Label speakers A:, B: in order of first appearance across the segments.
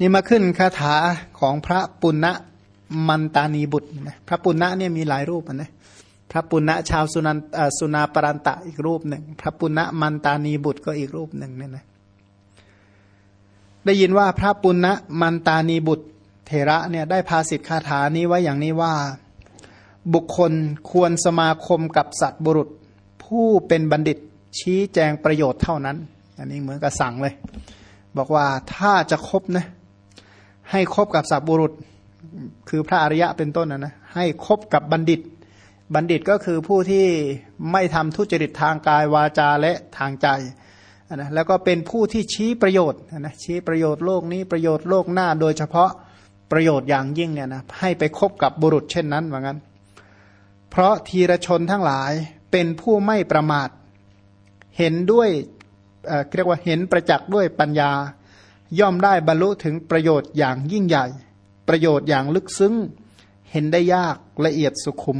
A: นี่มาขึ้นคาถาของพระปุณณมันตานีบุตรนะพระปุณณะเนี่ยมีหลายรูปนะพระปุณณะชาวสุนันสุนาปรันตะอีกรูปหนึ่ง พระปุณณะมันตานีบุตรก็อีกรูปหนึ่งเนี่ยนะได้ยินว่าพระปุณณะมันตานีบุตรเทระเนี่ยได้พาสิทธิคาถานี้ไว้อย่างนี้ว่า บุคคลควรสมาคมกับสัตว์บุรุษ ผู้เป็นบัณฑิตชี้แจงประโยชน์เท่านั้น อันนี้เหมือนกับสั่งเลย บอกว่าถ้าจะคบนะ ให้คบกับสัตว์บุรุษ คือพระอริยะเป็นต้นนะนะให้คบกับบัณฑิต บัณฑิตก็คือผู้ที่ไม่ทำทุจริตทางกายวาจาและทางใจนะแล้วก็เป็นผู้ที่ชี้ประโยชน์นะชี้ประโยชน์โลกนี้ประโยชน์โลกหน้าโดยเฉพาะประโยชน์อย่างยิ่งเนี่ยนะให้ไปคบกับบุรุษเช่นนั้นว่างั้นเพราะทีรชนทั้งหลายเป็นผู้ไม่ประมาท เห็นด้วยเรียกว่าเห็นประจักษ์ด้วยปัญญา ย่อมได้บรรลุถึงประโยชน์อย่างยิ่งใหญ่ ประโยชน์อย่างลึกซึ้ง เห็นได้ยากละเอียดสุขุม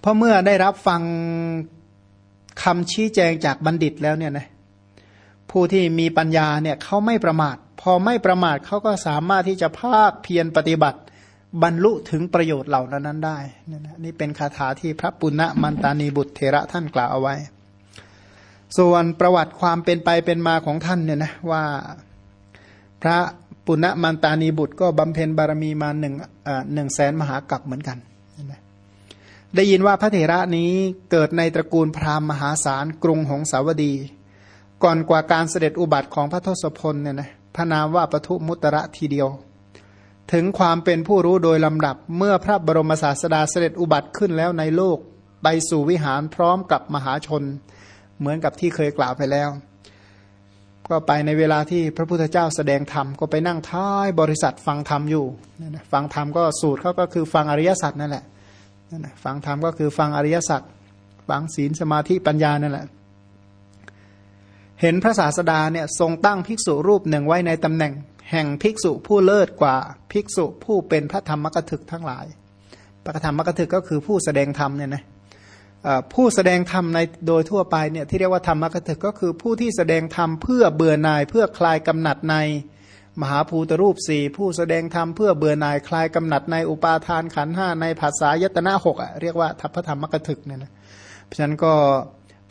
A: เพราะเมื่อได้รับฟังคำชี้แจงจากบัณฑิตแล้วเนี่ยนะผู้ที่มีปัญญาเนี่ยเขาไม่ประมาท พอไม่ประมาทเขาก็สามารถที่จะภาคเพียรปฏิบัติ บรรลุถึงประโยชน์เหล่านั้นได้นี่นะนี่เป็นคาถาที่พระปุณณมันตานีบุตรเทระท่านกล่าวเอาไว้ ส่วนประวัติความเป็นไปเป็นมาของท่านเนี่ยนะว่าพระปุณณมันตานีบุตรก็บำเพ็ญบารมีมาหนึ่งหนึ่งแสนมหากัปเหมือนกัน ได้ยินว่าพระเถระนี้เกิดในตระกูลพราหมณ์มหาศาลกรุงหงสาวดี ก่อนกว่าการเสด็จอุบัติของพระทศพลเนี่ยนะพระนามว่าปทุมุตระทีเดียว ถึงความเป็นผู้รู้โดยลำดับเมื่อพระบรมศาสดาเสด็จอุบัติขึ้นแล้วในโลกไปสู่วิหารพร้อมกับมหาชน เหมือนกับที่เคยกล่าวไปแล้ว ก็ไปในเวลาที่พระพุทธเจ้าแสดงธรรมก็ไปนั่งท้ายบริษัทฟังธรรมอยู่ฟังธรรมก็สูตรเขาก็คือฟังอริยสัจนั่นแหละฟังธรรมก็คือฟังอริยสัจฟังศีลสมาธิปัญญานั่นแหละ เห็นพระศาสดาเนี่ยทรงตั้งภิกษุรูปหนึ่งไว้ในตำแหน่ง แห่งภิกษุผู้เลิศกว่าภิกษุผู้เป็นพระธรรมกถึกทั้งหลาย พระธรรมกถึกก็คือผู้แสดงธรรมเนี่ยนะ ผู้แสดงธรรมในโดยทั่วไปเนี่ยที่เรียกว่าธรรมกถึกก็คือผู้ที่แสดงธรรมเพื่อเบื่อหน่ายเพื่อคลายกำหนัดในมหาภูตรูปสี่ผู้แสดงธรรมเพื่อเบื่อหน่ายคลายกำหนัดในอุปาทานขันห้าในภาษายตนะหกอะเรียกว่าทัพพธรรมกถึกเนี่ยนะเพราะฉะนั้นก็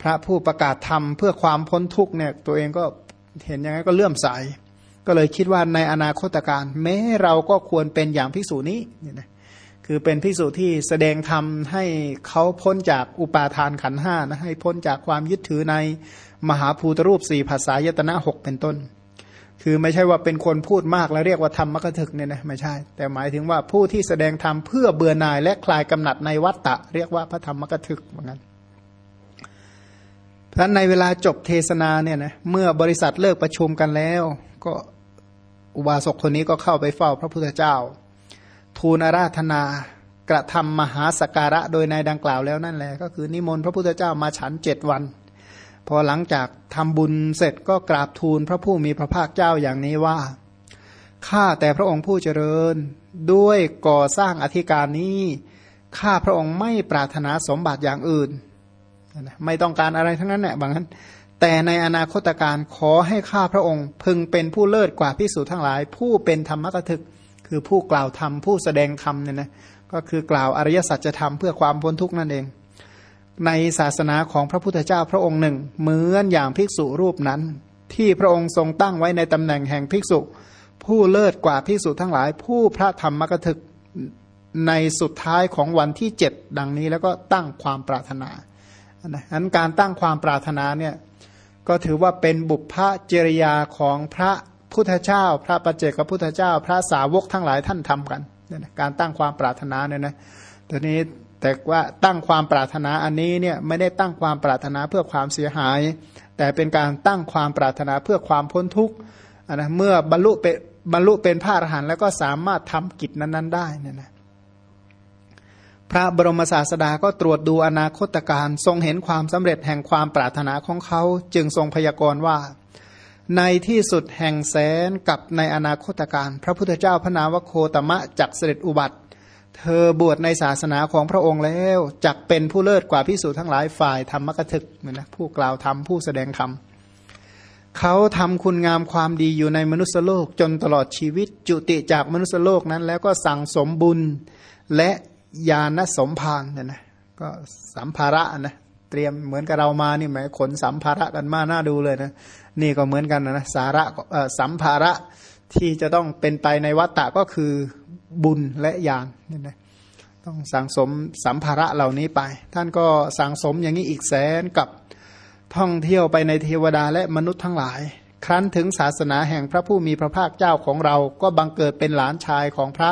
A: พระผู้ประกาศธรรมเพื่อความพ้นทุกเนี่ยตัวเองก็เห็นยังไงก็เลื่อมใสก็เลยคิดว่าในอนาคตการแม้เราก็ควรเป็นอย่างพิสูจนี้เนี่ยนะ คือเป็นพิสูจน์ที่แสดงธรรมให้เขาพ้นจากอุปาทานขันห้านะให้พ้นจากความยึดถือในมหาภูตรูปสี่ภาษายตนะหกเป็นต้น คือไม่ใช่ว่าเป็นคนพูดมากแล้วเรียกว่าธรรมมกถึกเนี่ยนะไม่ใช่ แต่หมายถึงว่าผู้ที่แสดงธรรมเพื่อเบื่อหน่ายและคลายกำหนัดในวัตตะ เรียกว่าพระธรรมมกถึกเหมือนกันเพราะในเวลาจบเทศนาเนี่ยนะเมื่อบริษัทเลิกประชุมกันแล้ว ก็อุบาสกคนนี้ก็เข้าไปเฝ้าพระพุทธเจ้า ทูลอาราธนากระทำมหาสการะโดยในดังกล่าวแล้วนั่นแหละก็คือนิมนต์พระพุทธเจ้ามาฉันเจ็ดวัน พอหลังจากทำบุญเสร็จก็กราบทูลพระผู้มีพระภาคเจ้าอย่างนี้ว่าข้าแต่พระองค์ผู้เจริญด้วยก่อสร้างอธิการนี้ข้าพระองค์ไม่ปรารถนาสมบัติอย่างอื่น ไม่ต้องการอะไรทั้งนั้นแหละบางนั้น แต่ในอนาคตการขอให้ข้าพระองค์พึงเป็นผู้เลิศกว่าพิสูจน์ทั้งหลาย ผู้เป็นธรรมกถึก คือผู้กล่าวธรรมผู้แสดงธรรมเนี่ยนะก็คือกล่าวอริยสัจธรรมเพื่อความพ้นทุกข์นั่นเอง ในศาสนาของพระพุทธเจ้าพระองค์หนึ่ง เหมือนอย่างภิกษุรูปนั้น ที่พระองค์ทรงตั้งไว้ในตำแหน่งแห่งภิกษุ ผู้เลิศกว่าภิกษุทั้งหลาย ผู้พระธรรมกถึกในสุดท้ายของวันที่เจ็ดดังนี้แล้วก็ตั้งความปรารถนาอันการตั้งความปรารถนาเนี่ยก็ถือว่าเป็นบุพพจริยาของพระ พุทธเจ้า พระปัจเจกพุทธเจ้า พระสาวกทั้งหลายท่านทำกันการตั้งความปรารถนาเนี่ยนะตัวนี้แต่ว่าตั้งความปรารถนาอันนี้เนี่ยไม่ได้ตั้งความปรารถนาเพื่อความเสียหาย แต่เป็นการตั้งความปรารถนาเพื่อความพ้นทุกข์นะเมื่อบรรลุเป็นบรรลุเป็นพระอรหันต์แล้วก็สามารถทำกิจนั้น ๆ ได้เนี่ยนะพระบรมศาสดาก็ตรวจดูอนาคตการทรงเห็นความสำเร็จแห่งความปรารถนาของเขา จึงทรงพยากรณ์ว่า ในที่สุดแห่งแสนกับในอนาคตการ พระพุทธเจ้าพระนามวโคตมะจักเสด็จอุบัติ เธอบวชในศาสนาของพระองค์แล้วจักเป็นผู้เลิศกว่าพิสูจน์ทั้งหลายฝ่ายธรรมกถึกเหมือนนะผู้กล่าวธรรมผู้แสดงธรรมเขาทำคุณงามความดีอยู่ในมนุษยโลกจนตลอดชีวิตจุติจากมนุษยโลกนั้น แล้วก็สั่งสมบุญและญาณสมภารเนี่ยนะก็สัมภาระนะ เตรียมเหมือนกับเรามานี่หมายขนสัมภาระกันมาน่าดูเลยนะนี่ก็เหมือนกันนะสาระสัมภาระที่จะต้องเป็นไปในวัฏฏะก็คือบุญและญาณนี่นะต้องสั่งสมสัมภาระเหล่านี้ไป ท่านก็สั่งสมอย่างนี้อีกแสนกับท่องเที่ยวไปในเทวดาและมนุษย์ทั้งหลาย ครั้นถึงศาสนาแห่งพระผู้มีพระภาคเจ้าของเราก็บังเกิดเป็นหลานชายของพระ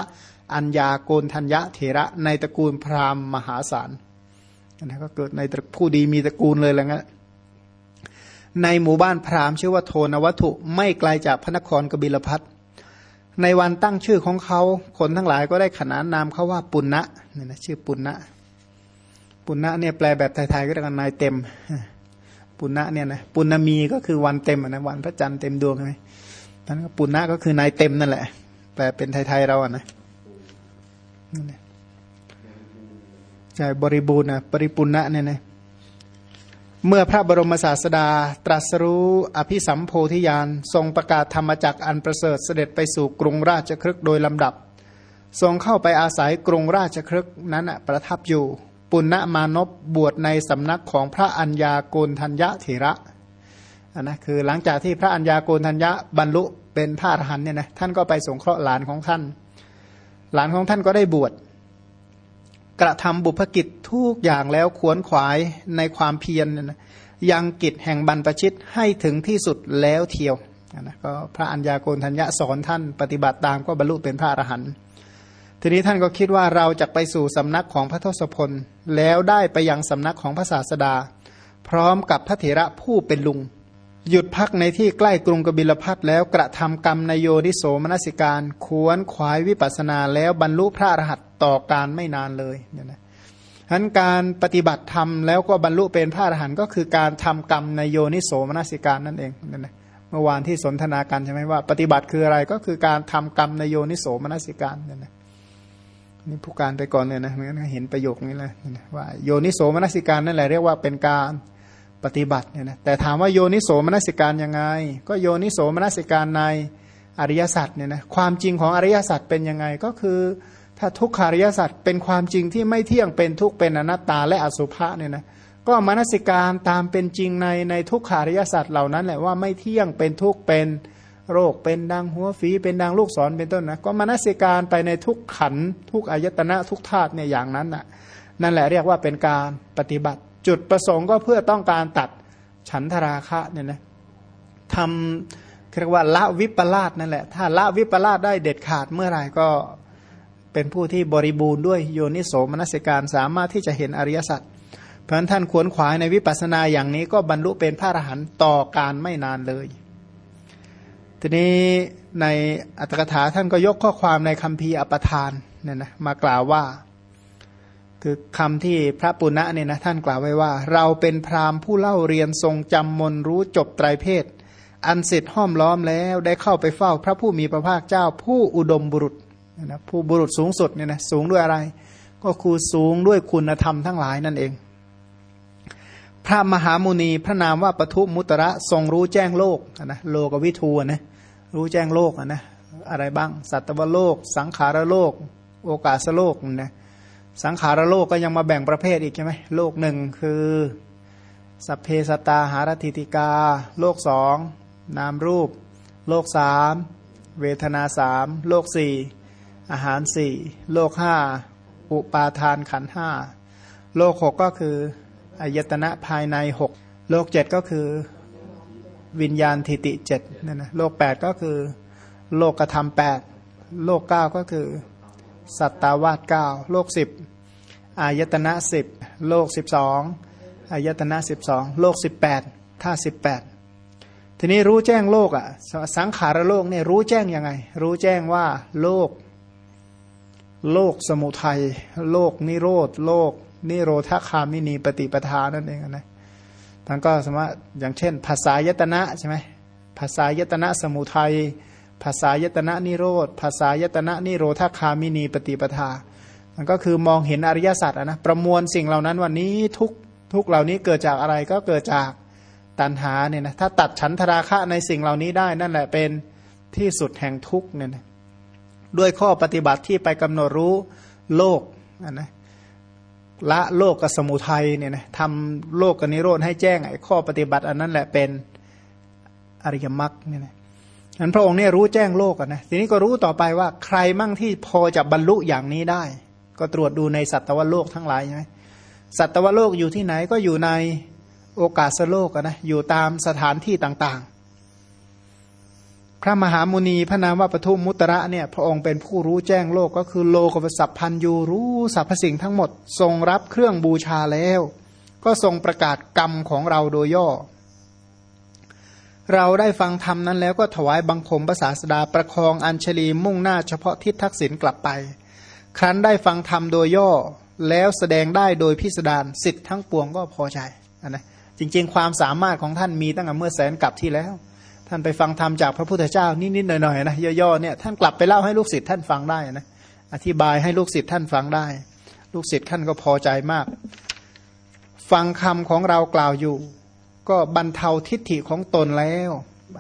A: อัญญาโกนทัญญะเถระในตระกูลพราหมณ์มหาศาล นะก็เกิดในตระผู้ดีมีตระกูลเลยแหละงั้นในหมู่บ้านพราหมณ์ชื่อว่าโทนวัตถุไม่ไกลจากพระนครกบิลพัทในวันตั้งชื่อของเขาคนทั้งหลายก็ได้ขนานนามเขาว่าปุณณะเนี่ยนะชื่อปุณณะปุณณะเนี่ยแปลแบบไทยๆก็เรียกนายเต็ม ปุณณะเนี่ยนะปุณณมีก็คือวันเต็มนะวันพระจันทร์เต็มดวงใช่ไหมนั้นปุณณะก็คือนายเต็มนั่นแหละ แปลเป็นไทยๆเราอะนะ ใช่บริบูรณ์นะปริปุณณะเนี่ยนะเมื่อพระบรมศาสดาตรัสรู้อภิสัมโพธิญาณทรงประกาศธรรมจักอันประเสริฐเสด็จไปสู่กรุงราชครึกโดยลำดับ ทรงเข้าไปอาศัยกรุงราชครึกนั้นประทับอยู่ ปุณณมานพบวชในสำนักของพระัญญาโกนทัญญะเถระนนะคือหลังจากที่พระัญญาโกนทัญญะบรรลุเป็นพระอรหันเนี่ยนะท่านก็ไปสงเคราะห์หลานของท่าน หลานของท่านก็ได้บวช กระทำบุพกิจทุกอย่างแล้วขวนขวายในความเพียรยังกิจแห่งบรรพชิตให้ถึงที่สุดแล้วเทียวนะก็พระัญญาโกณทัญญะสอนท่านปฏิบัติตามก็บรรลุเป็นพระอรหันต์ทีนี้ท่านก็คิดว่าเราจะไปสู่สำนักของพระทศพลแล้วได้ไปยังสำนักของพระศาสดา พร้อมกับพระเถระผู้เป็นลุง หยุดพักในที่ใกล้กรุงกบิลพัทแล้วกระทำกรรมนโยนิโสมนสิการขวนขวายวิปัสนาแล้วบรรลุพระอรหัตต่อการไม่นานเลยเนี่ยนะฉะนั้นการปฏิบัติธรรมแล้วก็บรรลุเป็นพระอรหันต์ก็คือการทำกรรมในโยนิโสมนสิการนั่นเองเนั่นนะเมื่อวานที่สนทนากันใช่ไหมว่า ปฏิบัติคืออะไรก็คือการทำกรรมในโยนิโสมนสิการนั่นนะนี่ผู้การไปก่อนเลยนะงั้นเห็นประโยคนี้เลยว่าโยนิโสมนสิการนั่นแหละเรียกว่าเป็นการ ปฏิบัติเนี่ยนะแต่ถามว่าโยนิโสมนสิการยังไง ก็โยนิโสมนสิการในอริยสัจเนี่ยนะความจริงของอริยสัจเป็นยังไงก็คือ ถ้าทุกขาริยสัจเป็นความจริงที่ไม่เที่ยงเป็นทุกเป็นอนัตตาและอสุภะเนี่ยนะก็มนสิการตามเป็นจริงในในทุกขาริยสัจเหล่านั้นแหละว่าไม่เที่ยงเป็นทุกเป็นโรคเป็นดังหัวฝีเป็นดังลูกศรเป็นต้นนะก็มนสิการไปในทุกขันทุกอายตนะทุกธาตุเนี่ยอย่างนั้นน่ะนั่นแหละเรียกว่าเป็นการปฏิบัติ จุดประสงค์ก็เพื่อต้องการตัดฉันทราคะเนี่ยนะทำเรียกว่าละวิปลาสนั่นแหละ ถ้าละวิปลาสได้เด็ดขาดเมื่อไหร่ก็เป็นผู้ที่บริบูรณ์ด้วยโยนิโสมนสิการสามารถที่จะเห็นอริยสัจเพราะท่านขวนขวายในวิปัสสนาอย่างนี้ก็บรรลุเป็นพระอรหันต์ต่อการไม่นานเลย ทีนี้ในอัตถกถาท่านก็ยกข้อความในคัมภีร์อปทานเนี่ยนะมากล่าวว่า คือคำที่พระปุณณะเนี่ยนะท่านกล่าวไว้ว่า เราเป็นพราหมณ์ผู้เล่าเรียนทรงจำมนรู้จบไตรเพศ อันเสร็จห้อมล้อมแล้วได้เข้าไปเฝ้าพระผู้มีพระภาคเจ้าผู้อุดมบุรุษนะผู้บุรุษสูงสุดเนี่ยนะสูงด้วยอะไร ก็คือสูงด้วยคุณธรรมทั้งหลายนั่นเอง พระมหามุนีพระนามว่าปทุมุตระทรงรู้แจ้งโลกนะโลกวิทูนะรู้แจ้งโลกนะอะไรบ้าง สัตวโลก สังขารโลก โอกาสโลกนะ สังขารโลกก็ยังมาแบ่งประเภทอีกใช่ไหมโลกหนึ่งคือสัพเพสตาหารติติกา โลกสองนามรูป โลกสามเวทนาสามโลกสี่อาหารสี่โลกห้าอุปาทานขันห้าโลกหกก็คืออายตนะภายในหกโลกเจ็ดก็คือวิญญาณทิติเจ็ดนั่นนะโลกแปดก็คือ โลกกระทำแปดโลกเก้าก็คือ สัตตาวาสเก้าโลกสิบอายตนะสิบโลกสิบสองอายตนะสิบสองโลกสิบแปดท่าสิบแปดทีนี้รู้แจ้งโลกอะสังขารโลกเนี่ยรู้แจ้งยังไง รู้แจ้งว่าโลก โลกสมุทัย โลกนิโรธ โลก นิโรธคามินีปฏิปทานั่นเองนะท่านก็สมมติอย่างเช่น ภาษายตนะใช่ไหมภาษายตนะสมุทัย ภาษายตนะนิโรธ ภาษายตนะนิโรธคามินีปฏิปทา มันก็คือมองเห็นอริยสัจนะประมวลสิ่งเหล่านั้นวันนี้ทุกทุกเหล่านี้เกิดจากอะไรก็เกิดจากตัณหาเนี่ยนะถ้าตัดฉันทราคะในสิ่งเหล่านี้ได้นั่นแหละเป็นที่สุดแห่งทุกเนี่ยนะด้วยข้อปฏิบัติที่ไปกำหนดรู้โลกนะละโลกกับสมุทัยเนี่ยนะทำโลกกับนิโรธให้แจ้งไอ้ข้อปฏิบัติอันนั้นแหละเป็นอริยมรรคเนี่ยนะ นั้นพระองค์เนี่ยรู้แจ้งโลกนะทีนี้ก็รู้ต่อไปว่าใครมั่งที่พอจะบรรลุอย่างนี้ได้ ก็ตรวจดูในสัตวโลกทั้งหลายใช่ไหมสัตวโลกอยู่ที่ไหนก็อยู่ในโอกาสโลกนะอยู่ตามสถานที่ต่างๆ พระมหามุนีพระนามว่าปทุมมุตระเนี่ยพระองค์เป็นผู้รู้แจ้งโลกก็คือโลกสัพพันยูรู้สรรพสิ่งทั้งหมด ทรงรับเครื่องบูชาแล้ว ก็ทรงประกาศกรรมของเราโดยย่อ เราได้ฟังธรรมนั้นแล้วก็ถวายบังคมภาษาสดาประคองอัญชลีมุ่งหน้าเฉพาะทิศทักษิณกลับไป ครั้นได้ฟังธรรมโดยย่อแล้วแสดงได้โดยพิสดารสิทธิ์ทั้งปวงก็พอใจนะจริง ๆ ความสามารถของท่านมีตั้งแต่เมื่อแสนกลับที่แล้ว ท่านไปฟังธรรมจากพระพุทธเจ้านิดๆหน่อยๆนะย่อๆเนี่ยท่านกลับไปเล่าให้ลูกศิษย์ท่านฟังได้นะอธิบายให้ลูกศิษย์ท่านฟังได้ ลูกศิษย์ท่านก็พอใจมาก ฟังคำของเรากล่าวอยู่ ก็บรรเทาทิฏฐิของตนแล้ว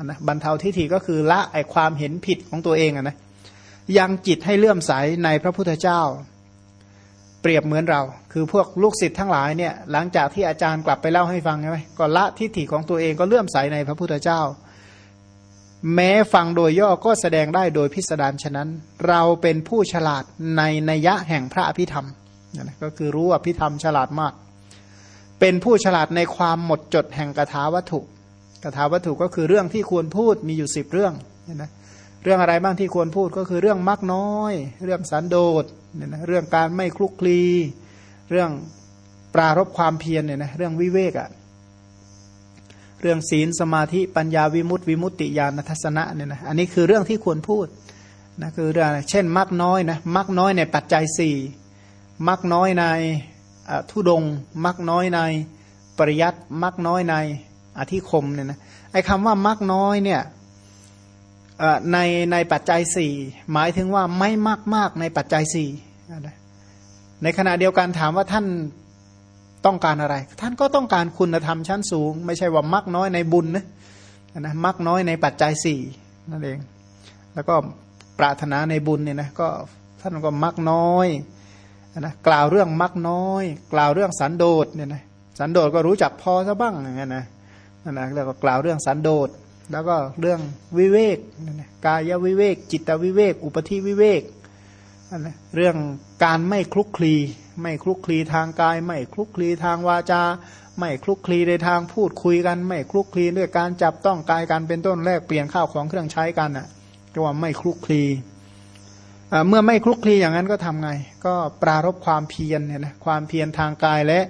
A: นะบรรเทาทิฏฐิก็คือละไอความเห็นผิดของตัวเองอะนะยังจิตให้เลื่อมใสในพระพุทธเจ้า เปรียบเหมือนเรา คือพวกลูกศิษย์ทั้งหลายเนี่ยหลังจากที่อาจารย์กลับไปเล่าให้ฟังใช่ไหมก็ละทิฏฐิของตัวเองก็เลื่อมใสในพระพุทธเจ้า แม้ฟังโดยย่อก็แสดงได้โดยพิสดารฉะนั้น เราเป็นผู้ฉลาดในนัยะแห่งพระอภิธรรมนะก็คือรู้อภิธรรมฉลาดมาก เป็นผู้ฉลาดในความหมดจดแห่งกถาวัตถุกถาวัตถุก็คือเรื่องที่ควรพูดมีอยู่สิบเรื่องนะเรื่องอะไรบ้างที่ควรพูดก็คือเรื่องมักน้อย เรื่องสันโดษเนี่ยนะเรื่องการไม่คลุกคลี เรื่องปรารบความเพียรเนี่ยนะเรื่องวิเวกอะ่ะเรื่องศีลสมาธิปัญญาวิมุตติวิมุตติญาณทัศนะเนี่ยนะอันนี้คือเรื่องที่ควรพูดนะคือเรื่องเช่นมักน้อยนะมักน้อยในปัจจัยสี่มักน้อยใน ทุดงมักน้อยใน ปริยัตมักน้อยในอธิคมเนี่ยนะไอ้คำว่ามักน้อยเนี่ยในในปัจจัยสี่หมายถึงว่าไม่มากมากในปัจจัยสี่ในขณะเดียวกันถามว่าท่านต้องการอะไร ท่านก็ต้องการคุณธรรมชั้นสูง ไม่ใช่ว่ามักน้อยในบุญนะนะมักน้อยในปัจจัยสี่นั่นเอง แล้วก็ปรารถนาในบุญเนี่ยนะก็ท่านก็มักน้อย นะกล่าวเรื่องมักน้อย กล่าวเรื่องสันโดษเนี่ยนะสันโดษก็รู้จักพอซะบ้างอย่างเงี้ยนะนั่นนะแล้วก็กล่าวเรื่องสันโดษแล้วก็เรื่องวิเวกกายวิเวก จิตวิเวก อุปธิวิเวกเรื่องการไม่คลุกคลี ไม่คลุกคลีทางกาย ไม่คลุกคลีทางวาจา ไม่คลุกคลีในทางพูดคุยกัน ไม่คลุกคลีด้วยการจับต้องกายกันเป็นต้นแรกเปลี่ยนข้าวของเครื่องใช้กันอะก็ว่าไม่คลุกคลี เมื่อไม่คลุกคลีอย่างนั้นก็ทำไง ก็ปรารบความเพียรเนี่ยนะความเพียรทางกายและ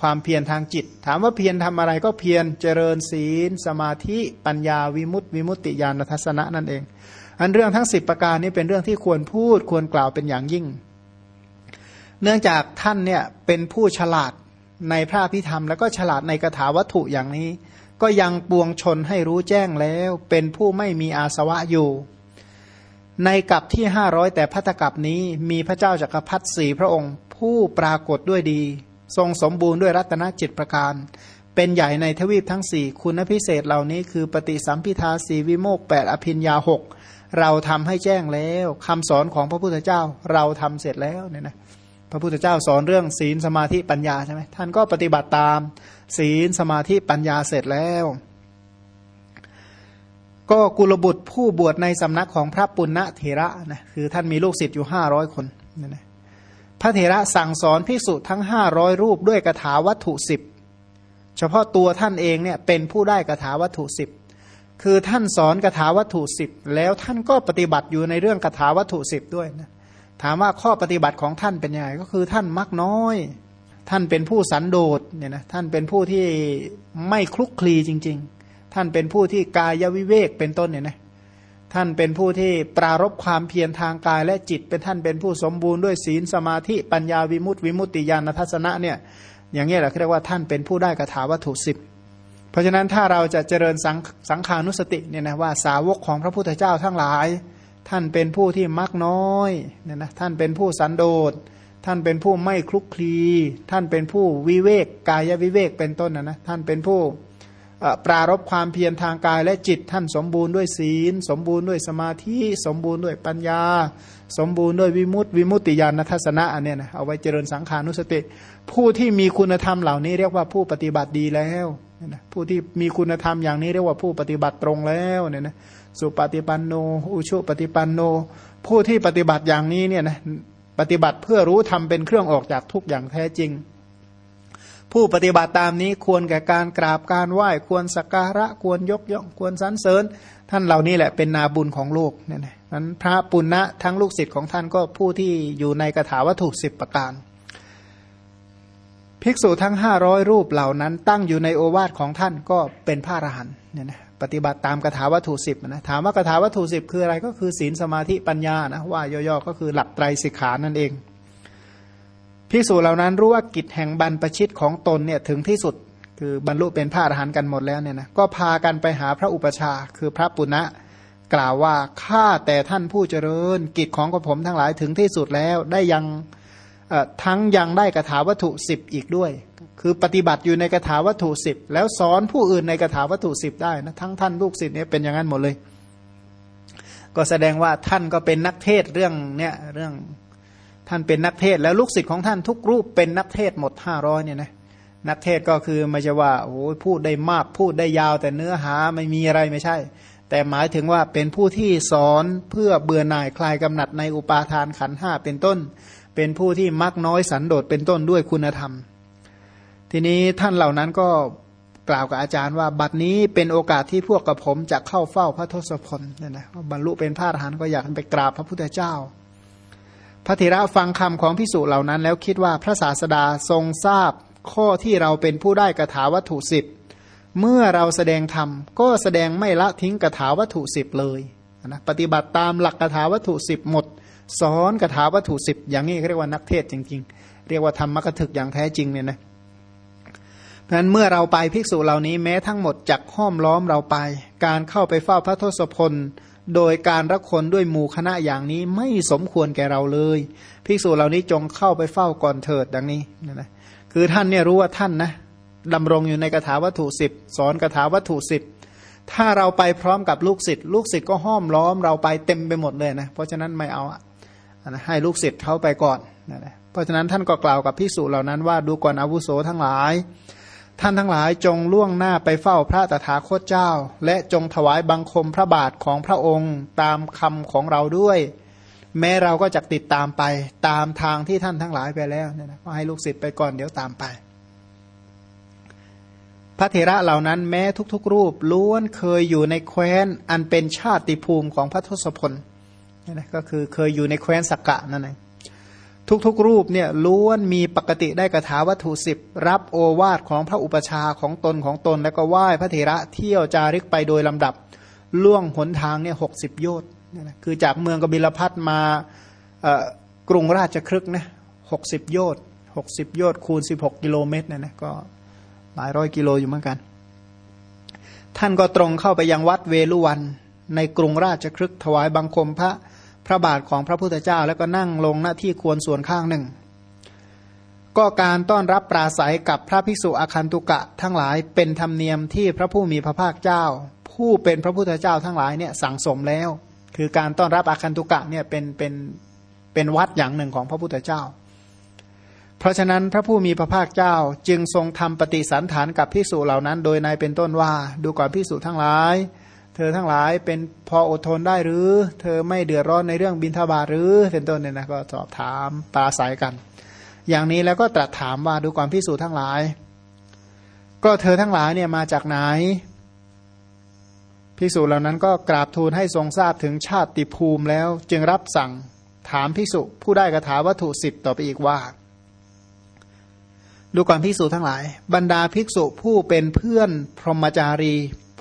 A: ความเพียรทางจิต ถามว่าเพียรทำอะไรก็เพียรเจริญศีล สมาธิปัญญาวิมุตติวิมุตติญาณทัศนะนั่นเอง อันเรื่องทั้งสิบประการนี้เป็นเรื่องที่ควรพูดควรกล่าวเป็นอย่างยิ่ง เนื่องจากท่านเนี่ยเป็นผู้ฉลาดในพระพิธรรม แล้วก็ฉลาดในกถาวัตถุอย่างนี้ ก็ยังปวงชนให้รู้แจ้งแล้ว เป็นผู้ไม่มีอาสวะอยู่ ในกับที่ห้าร้อยแต่พัทกับนี้มีพระเจ้าจากักรพรรดิสี่พระองค์ ผู้ปรากฏด้วยดี ทรงสมบูรณ์ด้วยรัตนจิตประการ เป็นใหญ่ในทวีปทั้งสี่คุณพิเศษเหล่านี้คือปฏิสัมพิทาสีวิโมกแปดอภินยาหกเราทำให้แจ้งแล้วคำสอนของพระพุทธเจ้าเราทำเสร็จแล้วเนี่ยนะพระพุทธเจ้าสอนเรื่องศีลสมาธิปัญญาใช่ไหมท่านก็ปฏิบัติตาม ศีลสมาธิปัญญาเสร็จแล้ว ก็กุลบุตรผู้บวชในสำนักของพระปุณณเถระนะคือท่านมีลูกศิษย์อยู่ห้าร้อยคนนี่นะพระเถระสั่งสอนภิกษุทั้งห้าร้อยรูปด้วยกถาวัตถุสิบเฉพาะตัวท่านเองเนี่ยเป็นผู้ได้กถาวัตถุสิบคือท่านสอนกถาวัตถุสิบแล้วท่านก็ปฏิบัติอยู่ในเรื่องกถาวัตถุสิบด้วยนะถามว่าข้อปฏิบัติของท่านเป็นยังไงก็คือท่านมักน้อย ท่านเป็นผู้สันโดษเนี่ยนะท่านเป็นผู้ที่ไม่คลุกคลีจริง ๆ ท่านเป็นผู้ที่กายวิเวกเป็นต้นเนี่ยนะท่านเป็นผู้ที่ปรารบความเพียรทางกายและจิต เป็นท่านเป็นผู้สมบูรณ์ด้วยศีลสมาธิปัญญาวิมุตติวิมุตติญาณทัศนะเนี่ยอย่างนี้แหละเรียกว่าท่านเป็นผู้ได้กถาวัตถุสิบเพราะฉะนั้นถ้าเราจะเจริญสังสงขานุสติเนี่ยนะว่าสาวกของพระพุทธเจ้าทั้งหลาย ท่านเป็นผู้ที่มักน้อยเนี่ยนะท่านเป็นผู้สันโดษ ท่านเป็นผู้ไม่คลุกคลี ท่านเป็นผู้วิเวกกายวิเวกเป็นต้นนะนะท่านเป็นผู้ ปรารบความเพียรทางกายและจิตท่านสมบูรณ์ด้วยศีล สมบูรณ์ด้วยสมาธิ สมบูรณ์ด้วยปัญญา สมบูรณ์ด้วยวิมุตติวิมุตติญาณทัศนะอันเนี้ยนะเอาไว้เจริญสังขานุสติ ผู้ที่มีคุณธรรมเหล่านี้เรียกว่าผู้ปฏิบัติดีแล้วผู้ที่มีคุณธรรมอย่างนี้เรียกว่าผู้ปฏิบัติตรงแล้วเนี่ยนะสุปฏิปันโน อุชุปฏิปันโน ผู้ที่ปฏิบัติอย่างนี้เนี่ยนะปฏิบัติเพื่อรู้ทำเป็นเครื่องออกจากทุกอย่างแท้จริง ผู้ปฏิบัติตามนี้ควรแก่การกราบการไหว้ควรสักการะควรยกย่องควรสรรเสริญ ท่านเหล่านี้แหละเป็นนาบุญของโลกเนี่ยนะนั้นพระปุณณะทั้งลูกศิษย์ของท่านก็ผู้ที่อยู่ในกถาวัตถุสิบประการ ภิกษุทั้งห้าร้อยรูปเหล่านั้น ตั้งอยู่ในโอวาทของท่านก็เป็นพระอรหันต์เนี่ยนะปฏิบัติตามคาถาวัตถุสิบนะถามว่าคาถาวัตถุสิบคืออะไรก็คือศีลสมาธิปัญญานะว่าย่อๆก็คือหลักไตรสิกขานั่นเอง ภิกษุเหล่านั้นรู้ว่ากิจแห่งบรรพชิตของตนเนี่ยถึงที่สุด คือบรรลุเป็นพระอรหันต์กันหมดแล้วเนี่ยนะก็พากันไปหาพระอุปชาคือพระปุณณะกล่าวว่าข้าแต่ท่านผู้เจริญ กิจของกระผมทั้งหลายถึงที่สุดแล้วได้ยังทั้งยังได้กถาวัตถุสิบอีกด้วย คือปฏิบัติอยู่ในกถาวัตถุสิบแล้วสอนผู้อื่นในกถาวัตถุสิบได้นะทั้งท่านลูกศิษย์เนี่ยเป็นอย่างนั้นหมดเลย ก็แสดงว่าท่านก็เป็นนักเทศเรื่องเนี่ยเรื่อง ท่านเป็นนักเทศแล้วลูกศิษย์ของท่านทุกรูปเป็นนักเทศหมดห้าร้อยเนี่ยนะนักเทศก็คือไม่ใช่ว่าโอ้พูดได้มากพูดได้ยาว แต่เนื้อหาไม่มีอะไรไม่ใช่ แต่หมายถึงว่าเป็นผู้ที่สอนเพื่อเบื่อหน่ายคลายกำหนัดในอุปาทานขันห้าเป็นต้น เป็นผู้ที่มักน้อยสันโดษเป็นต้นด้วยคุณธรรม ทีนี้ท่านเหล่านั้นก็กล่าวกับอาจารย์ว่าบัดนี้เป็นโอกาสที่พวกกับผมจะเข้าเฝ้าพระทศพลเนี่ยนะบรรลุเป็นพระอรหันต์ก็อยากไปกราบพระพุทธเจ้า พระเถระฟังคำของพิสุเหล่านั้น แล้วคิดว่าพระศาสดาทรงทราบข้อที่เราเป็นผู้ได้กระถาวัตถุสิบเมื่อเราแสดงธรรมก็แสดงไม่ละทิ้งกระถาวัตถุสิบเลยนะปฏิบัติตามหลักกระถาวัตถุสิบหมดสอนคาถาวัตถุสิบอย่างนี้เรียกว่านักเทศจริง ๆ เรียกว่าธรรมกถึกอย่างแท้จริงเนี่ยนะเพราะฉะนั้นเมื่อเราไปภิกษุเหล่านี้แม้ทั้งหมดจักห้อมล้อมเราไป การเข้าไปเฝ้าพระทศพล โดยการรักคนด้วยหมู่คณะอย่างนี้ไม่สมควรแก่เราเลย ภิกษุเหล่านี้จงเข้าไปเฝ้าก่อนเถิดดังนี้นะคือท่านเนี่ยรู้ว่าท่านนะดำรงอยู่ในกถาวัตถุสิบสอนกถาวัตถุสิบถ้าเราไปพร้อมกับลูกศิษย์ลูกศิษย์ก็ห้อมล้อมเราไปเต็มไปหมดเลยนะเพราะฉะนั้นไม่เอานะให้ลูกศิษย์เขาไปก่อนนะเพราะฉะนั้นท่านก็กล่าวกับพิสูจเหล่านั้นว่าดูก่อนอาวุโสทั้งหลาย ท่านทั้งหลายจงล่วงหน้าไปเฝ้าพระตถาคตเจ้า และจงถวายบังคมพระบาทของพระองค์ตามคำของเราด้วย แม้เราก็จะติดตามไปตามทางที่ท่านทั้งหลายไปแล้วเนี่ยนะให้ลูกศิษย์ไปก่อนเดี๋ยวตามไป พระเถระเหล่านั้นแม้ทุกๆ รูปล้วนเคยอยู่ในแคว้นอันเป็นชาติภูมิของพระทศพลนะก็คือเคยอยู่ในแคว้นสักกะนั่นเอง ทุกๆ รูปเนี่ยล้วนมีปกติได้กระถาวัตถุสิบรับโอวาทของพระอุปชาของตนของตน แล้วก็ไหว้พระเถระเที่ยวจาริกไปโดยลำดับล่วงหนทางเนี่ยหกสิบโยชน์นะคือจากเมืองกบิลพัทมากรุงราชครึกนะหกสิบโยชน์หกสิบโยชน์คูณสิบหกกิโลเมตรเนี่ยนะก็หลายร้อยกิโลอยู่เหมือนกัน ท่านก็ตรงเข้าไปยังวัดเวลุวันในกรุงราชครึกถวายบังคมพระ ระบาทของพระพุทธเจ้า แล้วก็นั่งลงหน้าที่ควรส่วนข้างหนึ่ง ก็การต้อนรับปราศัยกับพระภิกษุอาคันตุกะทั้งหลายเป็นธรรมเนียมที่พระผู้มีพระภาคเจ้า ผู้เป็นพระพุทธเจ้าทั้งหลายเนี่ยสั่งสมแล้ว คือการต้อนรับอาคันตุกะเนี่ยเป็นเป็นเป็นวัดอย่างหนึ่งของพระพุทธเจ้า เพราะฉะนั้นพระผู้มีพระภาคเจ้าจึงทรงทำปฏิสันฐานกับภิกษุเหล่านั้น โดยในเป็นต้นว่า ดูก่อนภิกษุทั้งหลาย เธอทั้งหลายเป็นพออดทนได้หรือ เธอไม่เดือดร้อนในเรื่องบินทบาทหรือเป็นต้นเนี่ยนะก็สอบถามปาศัยกัน อย่างนี้แล้วก็ตรัสถามว่าดูก่อนพิสูจทั้งหลาย ก็เธอทั้งหลายเนี่ยมาจากไหนพิสูจเหล่านั้นก็กราบทูลให้ทรงทราบถึงชาติภูมิแล้ว จึงรับสั่งถามพิสุผู้ได้กระถาวัตถุสิบต่อไปอีกว่า ดูก่อนพิสูจทั้งหลาย บรรดาภิกษุผู้เป็นเพื่อนพรหมจารี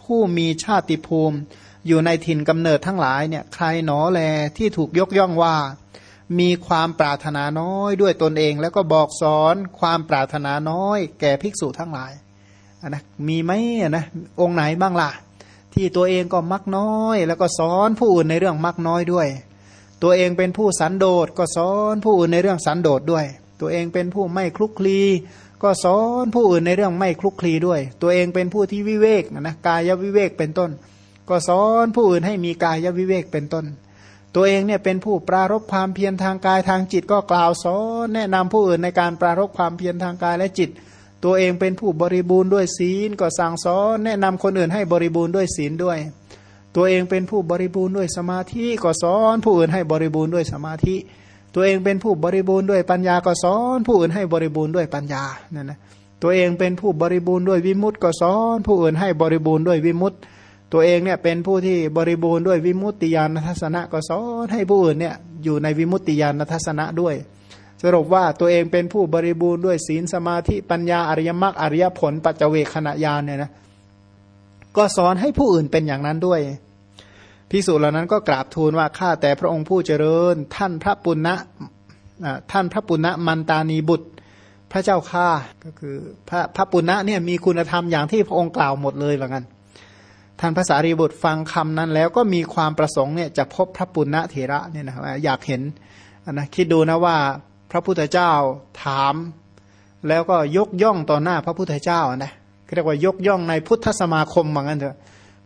A: ผู้มีชาติภูมิ อยู่ในถิ่นกำเนิดทั้งหลายเนี่ยใครหนอแลที่ถูกยกย่องว่า มีความปรารถนาน้อยด้วยตนเอง แล้วก็บอกสอนความปรารถนาน้อย แก่ภิกษุทั้งหลายนะมีไหมนะองค์ไหนบ้างล่ะ ที่ตัวเองก็มักน้อย แล้วก็สอนผู้อื่นในเรื่องมักน้อยด้วย ตัวเองเป็นผู้สันโดษก็สอนผู้อื่นในเรื่องสันโดษด้วย ตัวเองเป็นผู้ไม่คลุกคลี ก็สอนผู้อื่นในเรื่องไม่คลุกคลีด้วย ตัวเองเป็นผู้ที่วิเวกนะกายวิเวกเป็นต้น ก็สอนผู้อื่นให้มีกายวิเวกเป็นต้น ตัวเองเนี่ยเป็นผู้ปรารบความเพียรทางกายทางจิตก็กล่าวสอนแนะนำผู้อื่นในการปรารบความเพียรทางกายและจิต ตัวเองเป็นผู้บริบูรณ์ด้วยศีลก็สั่งสอนแนะนำคนอื่นให้บริบูรณ์ด้วยศีลด้วย ตัวเองเป็นผู้บริบูรณ์ด้วยสมาธิก็สอนผู้อื่นให้บริบูรณ์ด้วยสมาธิ ตัวเองเป็นผู้บริบูรณ์ด้วยปัญญาก็สอนผู้อื่นให้บริบูรณ์ด้วยปัญญานั่นนะตัวเองเป็นผู้บริบูรณ์ด้วยวิมุตต์ก็สอนผู้อื่นให้บริบูรณ์ด้วยวิมุตต์ตัวเองเนี่ยเป็นผู้ที่บริบูรณ์ด้วยวิมุตติญาณทัศนะก็สอนให้ผู้อื่นเนี่ยอยู่ในวิมุตติญาณทัศนะด้วย สรุปว่าตัวเองเป็นผู้บริบูรณ์ด้วยศีลสมาธิปัญญาอริยมรรคอริยผลปัจเจเวคขณะญาณเนี่ยนะก็สอนให้ผู้อื่นเป็นอย่างนั้นด้วย พิสูจน์เหล่านั้นก็กราบทูลว่าข้าแต่พระองค์ผู้เจริญ ท่านพระปุณณะท่านพระปุณณะมันตานีบุตร พระเจ้าข้าก็คือพระพระปุณณะเนี่ยมีคุณธรรมอย่างที่พระองค์กล่าวหมดเลยเหมือนกันท่านภาษารีบุตรฟังคำนั้นแล้วก็มีความประสงค์เนี่ยจะพบพระปุณณะเถระเนี่ยนะอยากเห็นนะคิดดูนะว่าพระพุทธเจ้าถาม แล้วก็ยกย่องต่อหน้าพระพุทธเจ้านะเรียกว่ายกย่องในพุทธสมาคมเหมือนกันเถอะ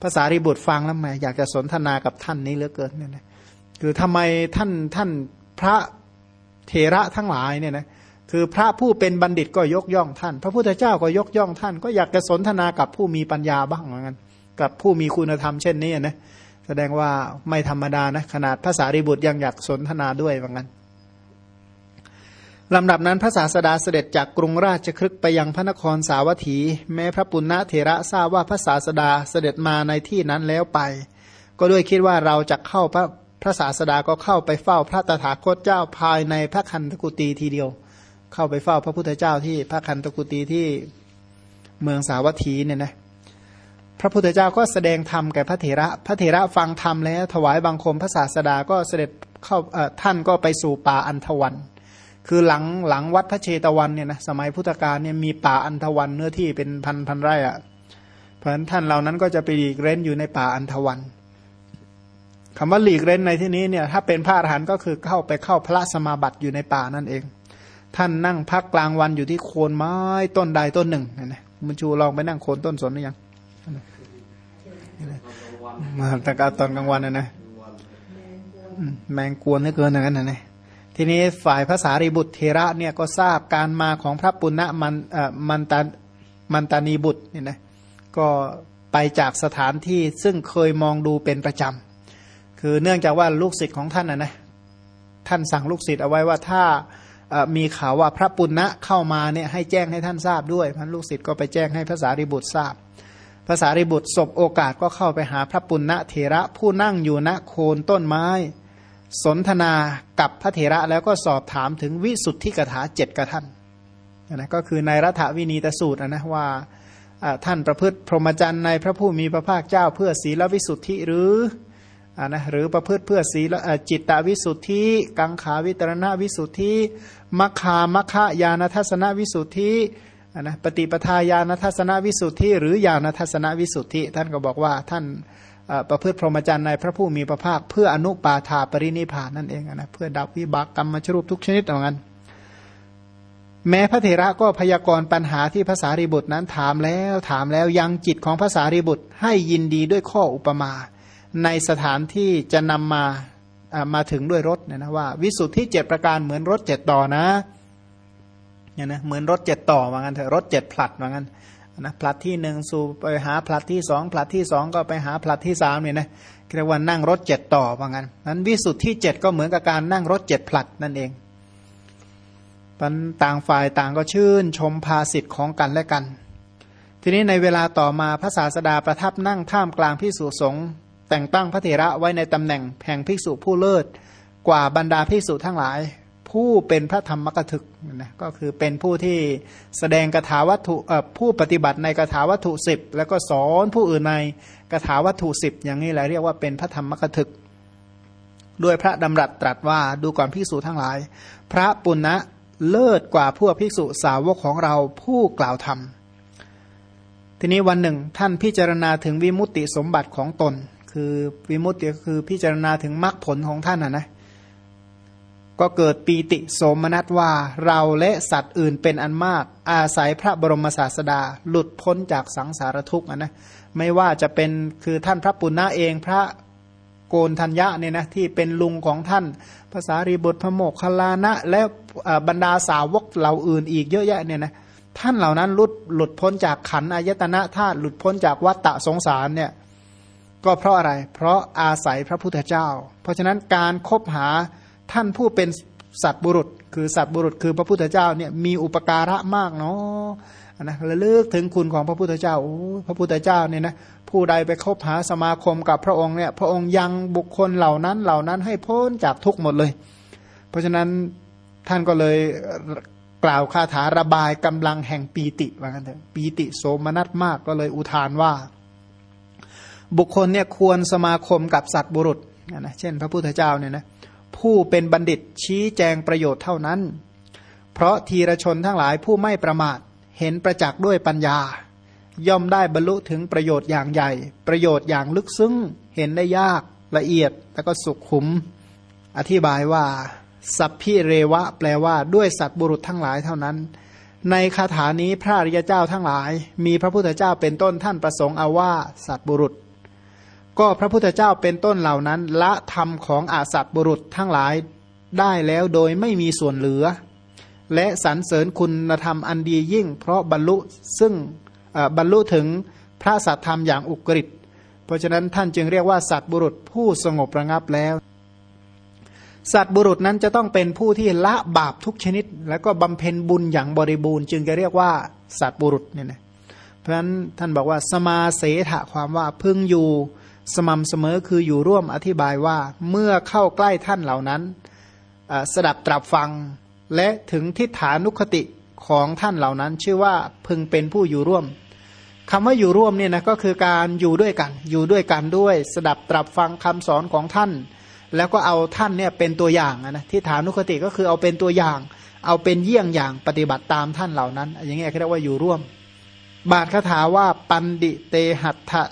A: ภาษาริบุตรฟังแล้วแม่อยากจะสนทนากับท่านนี้เหลือเกินเนี่ยนะคือทำไมท่านท่านพระเถระทั้งหลายเนี่ยนะคือพระผู้เป็นบัณฑิตก็ยกย่องท่าน พระพุทธเจ้าก็ยกย่องท่าน ก็อยากจะสนทนากับผู้มีปัญญาบ้างเหมือนกันกับผู้มีคุณธรรมเช่นนี้นะแสดงว่าไม่ธรรมดานะขนาดภาษาริบุตรยังอยากสนทนาด้วยเหมือนกัน ลำดับนั้นพระศาสดาเสด็จจากกรุงราชครึกไปยังพระนครสาวัตถี แม้พระปุณณเถระทราบว่าพระศาสดาเสด็จมาในที่นั้นแล้วไป ก็ด้วยคิดว่าเราจะเข้าพระพระศาสดาก็เข้าไปเฝ้าพระตถาคตเจ้าภายในพระคันตกุตีทีเดียว เข้าไปเฝ้าพระพุทธเจ้าที่พระคันตกุตีที่เมืองสาวัตถีเนี่ยนะพระพุทธเจ้าก็แสดงธรรมแก่พระเถระ พระเถระฟังธรรมแล้วถวายบังคมพระศาสดาก็เสด็จเข้าท่านก็ไปสู่ป่าอันทวัน คือหลังหลังวัดพระเชตวันเนี่ยนะสมัยพุทธกาลเนี่ยมีป่าอันทวันเนื้อที่เป็นพันพันไร่อะ่ะเพราะฉะนั้นท่านเหล่านั้นก็จะไปหลีกเร้นอยู่ในป่าอันทวันคำว่าหลีกเร้นในที่นี้เนี่ยถ้าเป็นพระอรหันต์ก็คือเข้าไปเข้าพระสมาบัติอยู่ในป่านั่นเอง ท่านนั่งพักกลางวันอยู่ที่โคนไม้ต้นใดต้นหนึ่งนะมุนชูลองไปนั่งโคนต้นสนหรือยังมาตะกาตอนกลางวันนะนะแมงกวนนี่เกินอย่างนั้นนะเนี่ย ทีนี้ฝ่ายภาษาริบุตรเทระเนี่ยก็ทราบการมาของพระปุณณมันมันตามันตานีบุตรเนี่ยนะก็ไปจากสถานที่ซึ่งเคยมองดูเป็นประจำ คือเนื่องจากว่าลูกศิษย์ของท่านนะนะท่านสั่งลูกศิษย์เอาไว้ว่าถ้ามีข่าวว่าพระปุณณะเข้ามาเนี่ยให้แจ้งให้ท่านทราบด้วยพันลูกศิษย์ก็ไปแจ้งให้ภาษาริบุตรทราบภาษาริบุตรสบโอกาสก็เข้าไปหาพระปุณณะเถระผู้นั่งอยู่ณโคนต้นไม้ สนทนากับพระเถระแล้วก็สอบถามถึงวิสุทธิกถาเจ็ดกระท่านนะก็คือในรัฐวินีตสูตรนะว่าท่านประพฤติพรหมจรรย์ในพระผู้มีพระภาคเจ้าเพื่อศีลวิสุทธิหรืออนะหรือประพฤติเพื่อศีลจิตตวิสุทธิกังขาวิตรณวิสุทธิมัคคามัคคายานทัศนวิสุทธินะปฏิปทาญาณทัศนวิสุทธิ หรือญาณทัศนวิสุทธิ ท่านก็บอกว่าท่าน ประพฤติพรหมจรรย์ในพระผู้มีพระภาค เพื่ออนุปาทาปรินิพานนั่นเองนะเพื่อดับวิบากกรรมมชรูปทุกชนิดเหมือนกันแม้พระเถระก็พยากรณ์ปัญหาที่ภาษารีบุตรนั้นถามแล้วถามแล้วยังจิตของภาษารีบุตรให้ยินดีด้วยข้ออุปมา ในสถานที่จะนำมามาถึงด้วยรถเนี่ยนะว่า วิสุทธิเจ็ดประการเหมือนรถเจ็ดต่อนะเนี่ยนะเหมือนรถเจ็ดต่อว่างั้นเถอะรถเจ็ดผลัดว่างั้น นะพลัดที่หนึ่งสู่ไปหาพลัดที่สองพลัดที่สองก็ไปหาพลัดที่สามเนี่ยนะเรียกว่านั่งรถเจ็ดต่อว่างั้นนั้นวิสุทธิเจ็ดก็เหมือนกับการนั่งรถเจ็ดพลัดนั่นเองมันต่างฝ่ายต่างก็ชื่นชมภาสิทธิ์ของกันและกัน ทีนี้ในเวลาต่อมาพระศาสดาประทับนั่งท่ามกลางพิสุสงฆ์แต่งตั้งพระเถระไว้ในตำแหน่งแห่งภิกษุผู้เลิศ กว่าบรรดาภิกษุทั้งหลาย ผู้เป็นพระธรรมกถึกนะก็คือเป็นผู้ที่แสดงกถาวัตถุผู้ปฏิบัติในกถาวัตถุสิบแล้วก็สอนผู้อื่นในกถาวัตถุสิบอย่างนี้แหละเรียกว่าเป็นพระธรรมกถึก ด้วยพระดำรัสตรัสว่าดูก่อนภิกษุทั้งหลาย พระปุณณะเลิศกว่าพวกภิกษุสาวกของเราผู้กล่าวธรรมทีนี้วันหนึ่งท่านพิจารณาถึงวิมุตติสมบัติของตน คือวิมุตติคือพิจารณาถึงมรรคผลของท่านนะนะ ก็เกิดปีติโสมนัสว่าเราและสัตว์อื่นเป็นอันมาก อาศัยพระบรมศาสดา หลุดพ้นจากสังสารทุกข์นะไม่ว่าจะเป็นคือท่านพระปุณณะเองพระโกนทัญญะเนี่ยนะที่เป็นลุงของท่านภาษารีบุตรพระโมกขลานะ และบรรดาสาวกเหล่าอื่นอีกเยอะแยะเนี่ยนะท่านเหล่านั้นหลุดหลุดพ้นจากขันอายตนะธาตุหลุดพ้นจากวัฏฏะสงสารเนี่ยก็เพราะอะไร เพราะอาศัยพระพุทธเจ้า เพราะฉะนั้นการครบหา ท่านผู้เป็นสัตบุรุษ คือสัตบุรุษคือพระพุทธเจ้าเนี่ยมีอุปการะมากเนาะนะระลึกถึงคุณของพระพุทธเจ้าโอ้พระพุทธเจ้าเนี่ยนะผู้ใดไปคบหาสมาคมกับพระองค์เนี่ยพระองค์ยังบุคคลเหล่านั้นเหล่านั้นให้พ้นจากทุกหมดเลย เพราะฉะนั้นท่านก็เลยกล่าวคาถาระบายกำลังแห่งปีติว่ากันเถอะปีติโสมนัสมากก็เลยอุทานว่า บุคคลเนี่ยควรสมาคมกับสัตว์บุรุษนะเช่น พระพุทธเจ้าเนี่ยนะ ผู้เป็นบัณฑิตชี้แจงประโยชน์เท่านั้น เพราะทีรชนทั้งหลายผู้ไม่ประมาทเห็นประจักษ์ด้วยปัญญา ย่อมได้บรรลุถึงประโยชน์อย่างใหญ่ ประโยชน์อย่างลึกซึ้งเห็นได้ยากละเอียดแล้วก็สุขขุม อธิบายว่าสัพพิเรวะ แปลว่าด้วยสัตว์บุรุษทั้งหลายเท่านั้น ในคาถานี้พระริยเจ้าทั้งหลาย มีพระพุทธเจ้าเป็นต้นท่านประสงค์เอาว่า สัตว์บุรุษ ก็พระพุทธเจ้าเป็นต้นเหล่านั้น ละธรรมของอาสัตบุรุษทั้งหลายได้แล้วโดยไม่มีส่วนเหลือ และสรรเสริญคุณธรรมอันดียิ่ง เพราะบรรลุซึ่งบรรลุถึงพระสัตธรรมอย่างอุกฤษเพราะฉะนั้นท่านจึงเรียกว่าสัตบุรุษผู้สงบระงับแล้ว สัตว์บุรุษนั้นจะต้องเป็นผู้ที่ละบาปทุกชนิด แล้วก็บำเพ็ญบุญอย่างบริบูรณ์ จึงจะเรียกว่าสัตว์บุรุษเนี่ยนะเพราะฉะนั้นท่านบอกว่าสมาเสถะความว่าพึ่งอยู่ สม่ำเสมอคืออยู่ร่วมอธิบายว่าเมื่อเข้าใกล้ท่านเหล่านั้นสดับตรับฟัง และถึงทิฏฐานุคติของท่านเหล่านั้น ชื่อว่าพึงเป็นผู้อยู่ร่วมคำว่าอยู่ร่วมเนี่ยนะก็คือการอยู่ด้วยกัน อยู่ด้วยกันด้วย สดับตรับฟังคำสอนของท่าน แล้วก็เอาท่านเนี่ยเป็นตัวอย่างนะที่ฐานุคติก็คือเอาเป็นตัวอย่าง เอาเป็นเยี่ยงอย่างปฏิบัติตามท่านเหล่านั้น อย่างเงี้ยเรียกว่าอยู่ร่วม บาทคาถาว่าปันดิเตหัตถะ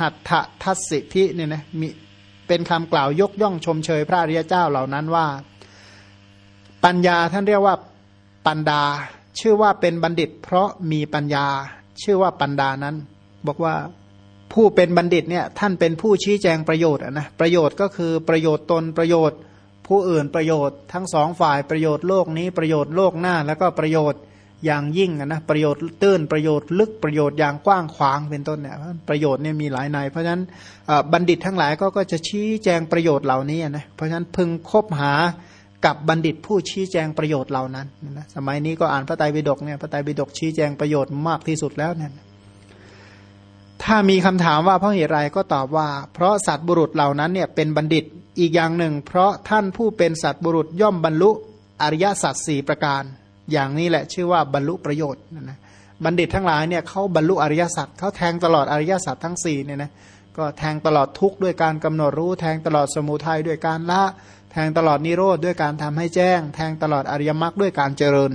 A: หัตถะทัศสิทิเนี่ยนะมีเป็นคำกล่าวยกย่องชมเชยพระอริยเจ้าเหล่านั้นว่า ปัญญาท่านเรียกว่าปันดา ชื่อว่าเป็นบัณฑิต เพราะมีปัญญา ชื่อว่าปันดานั้น บอกว่าผู้เป็นบัณฑิตเนี่ยท่านเป็นผู้ชี้แจงประโยชน์นะประโยชน์ก็คือประโยชน์ตนประโยชน์ ผู้อื่นประโยชน์ ทั้งสองฝ่ายประโยชน์โลกนี้ประโยชน์โลกหน้าแล้วก็ประโยชน์ อย่างยิ่งนะประโยชน์ตื้นประโยชน์ลึกประโยชน์อย่างกว้างขวางเป็นต้นเนี่ยประโยชน์เนี่ยมีหลายใน เพราะฉะนั้นบัณฑิตทั้งหลายก็ก็จะชี้แจงประโยชน์เหล่านี้นะเพราะฉะนั้นพึงคบหากับบัณฑิตผู้ชี้แจงประโยชน์เหล่านั้นนะสมัยนี้ก็อ่านพระไตรปิฎกเนี่ยพระไตรปิฎกชี้แจงประโยชน์มากที่สุดแล้วเนี่ยถ้ามีคำถามว่าเพราะเหตุไรก็ตอบว่า เพราะสัตว์บุรุษเหล่านั้นเนี่ยเป็นบัณฑิตอีกอย่างหนึ่ง เพราะท่านผู้เป็นสัตว์บุรุษย่อมบรรลุอริยสัจสี่ประการ อย่างนี้แหละชื่อว่าบรรลุประโยชน์นะบัณฑิตทั้งหลายเนี่ยเขาบรรลุอริยสัจเขาแทงตลอดอริยสัจทั้งสี่เนี่ยนะก็แทงตลอดทุกข์ด้วยการกำหนดรู้แทงตลอดสมุทัยด้วยการละ แทงตลอดนิโรธด้วยการทำให้แจ้ง แทงตลอดอริยมรรคด้วยการเจริญ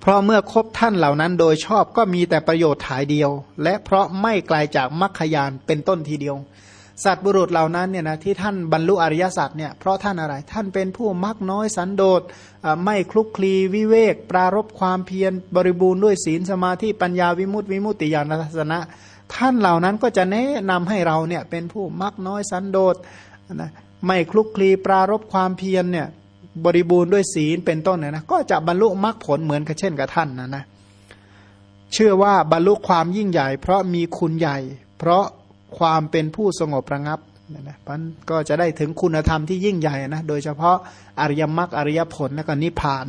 A: เพราะเมื่อคบท่านเหล่านั้นโดยชอบก็มีแต่ประโยชน์ถ่ายเดียว และเพราะไม่ไกลาจากมรรคยานเป็นต้นทีเดียว สัตว์บุรุษเหล่านั้นเนี่ยนะที่ท่านบรรลุอริยสัจเนี่ยเพราะท่านอะไร ท่านเป็นผู้มักน้อยสันโดษไม่คลุกคลีวิเวก ปรารบความเพียรบริบูรณ์ด้วยศีลสมาธิปัญญาวิมุตติวิมุตติญาณทัศนะ ท่านเหล่านั้นก็จะแนะนำให้เราเนี่ยเป็นผู้มักน้อยสันโดษนะไม่คลุกคลีปรารบความเพียรเนี่ยบริบูรณ์ด้วยศีลเป็นต้นเนี่ยนะก็จะบรรลุมรรคผลเหมือนกับเช่นกับท่านนะนะเชื่อว่าบรรลุความยิ่งใหญ่ เพราะมีคุณใหญ่ เพราะ ความเป็นผู้สงบระงับนะนะมันก็จะได้ถึงคุณธรรมที่ยิ่งใหญ่นะโดยเฉพาะอริยมรรคอริยผลและก็นิพพาน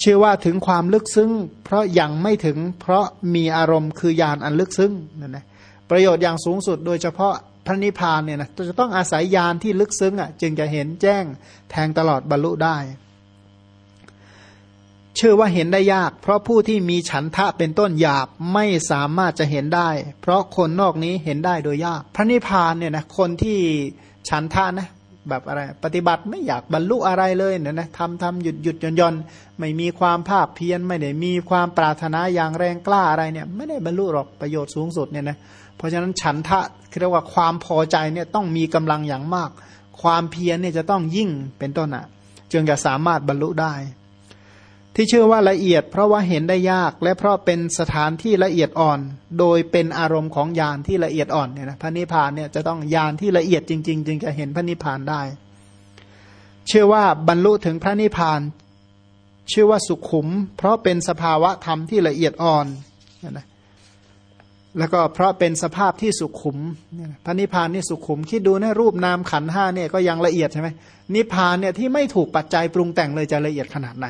A: เชื่อว่าถึงความลึกซึ้ง เพราะยังไม่ถึงเพราะมีอารมณ์คือญาณอันลึกซึ้งนั่นนะประโยชน์อย่างสูงสุดโดยเฉพาะพระนิพพานเนี่ยนะจะต้องอาศัยญาณที่ลึกซึ้งอะจึงจะเห็นแจ้งแทงตลอดบรรลุได้ ชื่อว่าเห็นได้ยาก เพราะผู้ที่มีฉันทะเป็นต้นหยาบไม่สามารถจะเห็นได้ เพราะคนนอกนี้เห็นได้โดยยาก พระนิพพานเนี่ยนะคนที่ฉันทะนะแบบอะไรปฏิบัติไม่อยากบรรลุอะไรเลยเนี่ยนะทำทำหยุดหยุดย่อนย่อนไม่มีความภาคเพียรไม่ได้มีความปรารถนาอย่างแรงกล้าอะไรเนี่ย ไม่ได้บรรลุหรอกประโยชน์สูงสุดเนี่ยนะเพราะฉะนั้นฉันทะเรียกว่าความพอใจเนี่ยต้องมีกำลังอย่างมาก ความเพียรเนี่ยจะต้องยิ่งเป็นต้นอะ จึงจะสามารถบรรลุได้ ที่ชื่อว่าละเอียด เพราะว่าเห็นได้ยาก และเพราะเป็นสถานที่ละเอียดอ่อน โดยเป็นอารมณ์ของญาณที่ละเอียดอ่อนเนี่ยนะพระนิพพานเนี่ยจะต้องญาณที่ละเอียดจริง ๆ จึงจะเห็นพระนิพพานได้ เชื่อว่าบรรลุถึงพระนิพพานชื่อว่าสุขุม เพราะเป็นสภาวะธรรมที่ละเอียดอ่อนนะแล้วก็เพราะเป็นสภาพที่สุขุมพระนิพพานนี่สุขุม คิดดูนะรูปนามขันห้าเนี่ยก็ยังละเอียดใช่ไหมนิพพานเนี่ยที่ไม่ถูกปัจจัยปรุงแต่งเลยจะละเอียดขนาดไหน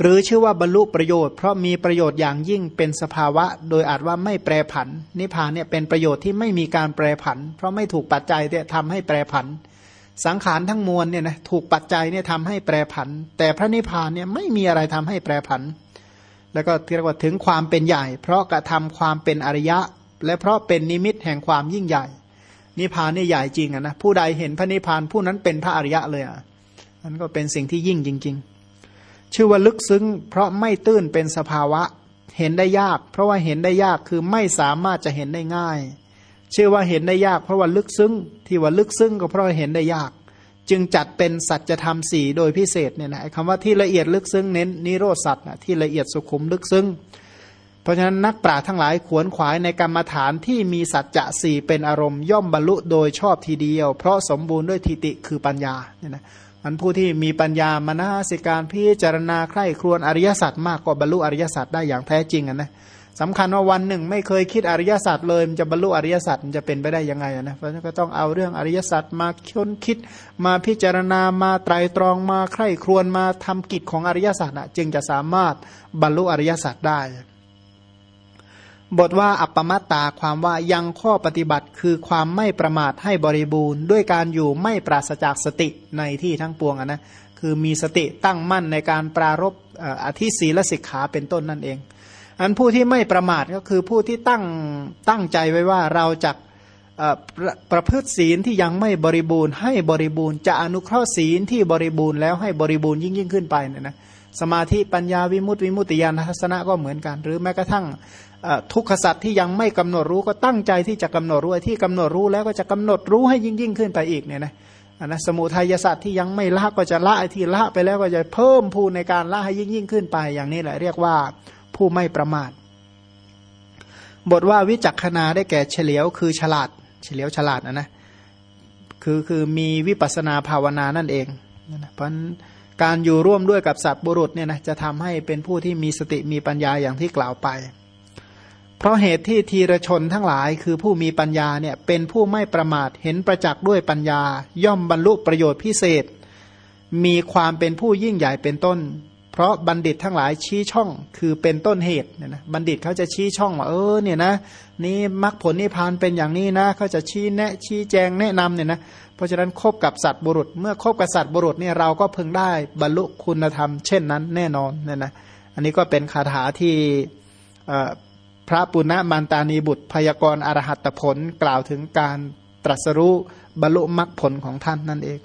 A: หรือชื่อว่าบรรลุประโยชน์เพราะมีประโยชน์อย่างยิ่งเป็นสภาวะ โดยอาจว่าไม่แปรผัน นิพพานเนี่ยเป็นประโยชน์ที่ไม่มีการแปรผัน เพราะไม่ถูกปัจจัยเนี่ยทำให้แปรผัน สังขารทั้งมวลเนี่ยนะถูกปัจจัยเนี่ยทำให้แปรผัน แต่พระนิพพานเนี่ยไม่มีอะไรทำให้แปรผัน แล้วก็เรียกว่าถึงความเป็นใหญ่ เพราะกระทำความเป็นอริยะ และเพราะเป็นนิมิตแห่งความยิ่งใหญ่ นิพพานนี่ใหญ่จริงอะนะผู้ใดเห็นพระนิพพานผู้นั้นเป็นพระอริยะเลยอะนั่นก็เป็นสิ่งที่ยิ่งจริง ๆ ชื่อว่าลึกซึ้ง เพราะไม่ตื้นเป็นสภาวะ เห็นได้ยาก เพราะว่าเห็นได้ยากคือไม่สามารถจะเห็นได้ง่าย ชื่อว่าเห็นได้ยาก เพราะว่าลึกซึ้ง ที่ว่าลึกซึ้งก็เพราะเห็นได้ยาก จึงจัดเป็นสัจธรรมสี่โดยพิเศษเนี่ยนะคำว่าที่ละเอียดลึกซึ้งเน้นนิโรธสัตว์ที่ละเอียดสุขุมลึกซึ้งเพราะฉะนั้นนักปราชญ์ทั้งหลายขวนขวายในกรรมฐานที่มีสัจจะสี่เป็นอารมณ์ย่อมบรรลุโดยชอบทีเดียว เพราะสมบูรณ์ด้วยทิติคือปัญญาเนี่ยนะ มันผู้ที่มีปัญญามานาสิการพิจารณาใคร่ครวญอริยสัจมากก็บรรลุอริยสัจได้อย่างแท้จริงนะสำคัญว่าวันหนึ่งไม่เคยคิดอริยสัจเลยมันจะบรรลุอริยสัจมันจะเป็นไปได้ยังไงนะเพราะฉะนั้นก็ต้องเอาเรื่องอริยสัจมาค้นคิดมาพิจารณามาไตรตรองมาใคร่ครวญมาทำกิจของอริยสัจนะจึงจะสามารถบรรลุอริยสัจได้ บทว่าอัปปมัตตาความว่ายังข้อปฏิบัติคือความไม่ประมาทให้บริบูรณ์ ด้วยการอยู่ไม่ปราศจากสติในที่ทั้งปวงนะคือมีสติตั้งมั่นในการปรารบอธิศีลสิกขาเป็นต้นนั่นเอง อันผู้ที่ไม่ประมาทก็คือผู้ที่ตั้งตั้งใจไว้ว่าเราจะประประพฤติศีลที่ยังไม่บริบูรณ์ ให้บริบูรณ์จะอนุเคราะห์ศีลที่บริบูรณ์แล้วให้บริบูรณ์ยิ่งยิ่งขึ้นไปเนี่ยนะสมาธิปัญญาวิมุตติวิมุตติญาณทัศนะก็เหมือนกัน หรือแม้กระทั่ง ทุกขสัตว์ที่ยังไม่กำหนดรู้ก็ตั้งใจที่จะกำหนดรู้ที่กำหนดรู้แล้วก็จะกำหนดรู้ให้ยิ่งยิ่งขึ้นไปอีกเนี่ยนะนะสมุทัยสัตว์ที่ยังไม่ละก็จะละที่ละไปแล้วก็จะเพิ่มพูนในการละให้ยิ่งยิ่งขึ้นไป อย่างนี้แหละเรียกว่าผู้ไม่ประมาท บทว่าวิจักขณาได้แก่เฉลียวคือฉลาด เฉลียวฉลาดนะนะคือคือมีวิปัสนาภาวนานั่นเองนะเพราะการอยู่ร่วมด้วยกับสัตว์บุรุษเนี่ยนะจะทำให้เป็นผู้ที่มีสติมีปัญญาอย่างที่กล่าวไป เพราะเหตุที่ทีรชนทั้งหลายคือผู้มีปัญญาเนี่ยเป็นผู้ไม่ประมาทเห็นประจักษ์ด้วยปัญญา ย่อมบรรลุประโยชน์พิเศษ มีความเป็นผู้ยิ่งใหญ่เป็นต้น เพราะบัณฑิตทั้งหลายชี้ช่องคือเป็นต้นเหตุเนี่ยนะบัณฑิตเขาจะชี้ช่องว่าเออเนี่ยนะนี่มรรคผลนิพพานเป็นอย่างนี้นะเขาจะชี้แนะชี้แจงแนะนำเนี่ยนะเพราะฉะนั้นคบกับสัตว์บุรุษ เมื่อคบกับสัตว์บุรุษเนี่ยเราก็พึงได้บรรลุคุณธรรม เช่นนั้นแน่นอนเนี่ยนะอันนี้ก็เป็นคาถาที่ พระปุณณมันตานีบุตรพยากรณ์อรหัตผลกล่าวถึงการตรัสรู้บรรลุมรรคผลของท่านนั่นเอง